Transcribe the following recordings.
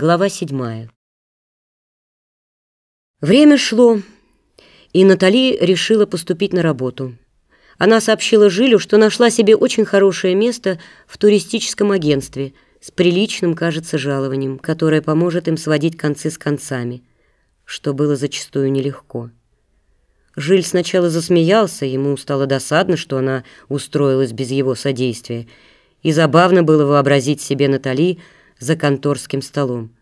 Глава седьмая. Время шло, и Натали решила поступить на работу. Она сообщила Жилю, что нашла себе очень хорошее место в туристическом агентстве с приличным, кажется, жалованием, которое поможет им сводить концы с концами, что было зачастую нелегко. Жиль сначала засмеялся, ему стало досадно, что она устроилась без его содействия, и забавно было вообразить себе Натали за конторским столом.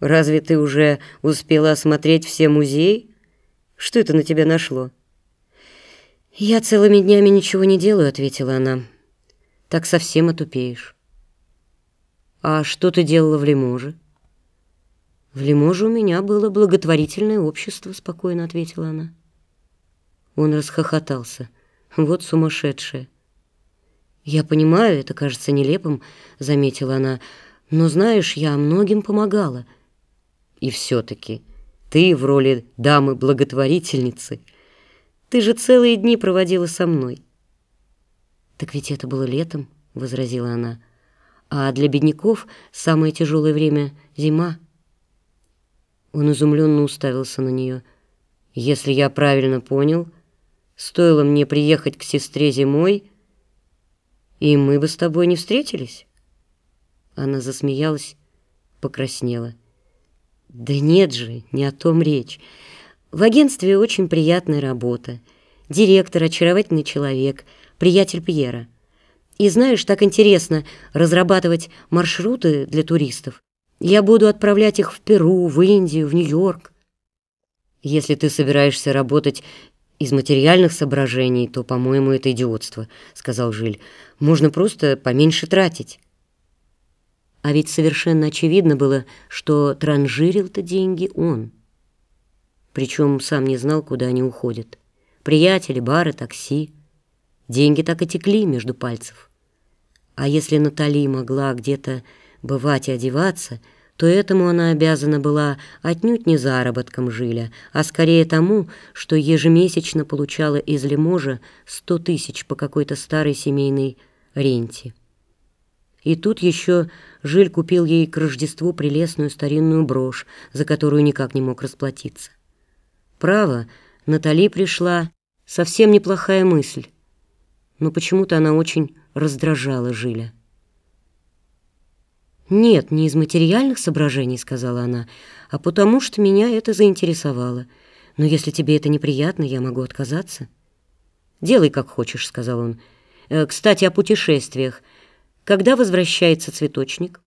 «Разве ты уже успела осмотреть все музеи? Что это на тебя нашло?» «Я целыми днями ничего не делаю», — ответила она. «Так совсем отупеешь». «А что ты делала в Лиможе?» «В Лиможе у меня было благотворительное общество», — спокойно ответила она. Он расхохотался. «Вот сумасшедшая». «Я понимаю, это кажется нелепым», — заметила она, «но, знаешь, я многим помогала». «И все-таки ты в роли дамы-благотворительницы. Ты же целые дни проводила со мной». «Так ведь это было летом», — возразила она, «а для бедняков самое тяжелое время — зима». Он изумленно уставился на нее. «Если я правильно понял, стоило мне приехать к сестре зимой, и мы бы с тобой не встретились?» Она засмеялась, покраснела. «Да нет же, не о том речь. В агентстве очень приятная работа. Директор — очаровательный человек, приятель Пьера. И знаешь, так интересно разрабатывать маршруты для туристов. Я буду отправлять их в Перу, в Индию, в Нью-Йорк. Если ты собираешься работать из материальных соображений, то, по-моему, это идиотство, сказал Жиль. Можно просто поменьше тратить. А ведь совершенно очевидно было, что транжирил-то деньги он. Причем сам не знал, куда они уходят. Приятели, бары, такси. Деньги так и текли между пальцев. А если Натали могла где-то бывать и одеваться, то этому она обязана была отнюдь не заработком Жиля, а скорее тому, что ежемесячно получала из Лиможа сто тысяч по какой-то старой семейной ренте. И тут еще Жиль купил ей к Рождеству прелестную старинную брошь, за которую никак не мог расплатиться. Право, Натали пришла совсем неплохая мысль, но почему-то она очень раздражала Жиля. «Нет, не из материальных соображений», — сказала она, «а потому что меня это заинтересовало. Но если тебе это неприятно, я могу отказаться». «Делай, как хочешь», — сказал он. «Э, «Кстати, о путешествиях. Когда возвращается цветочник?»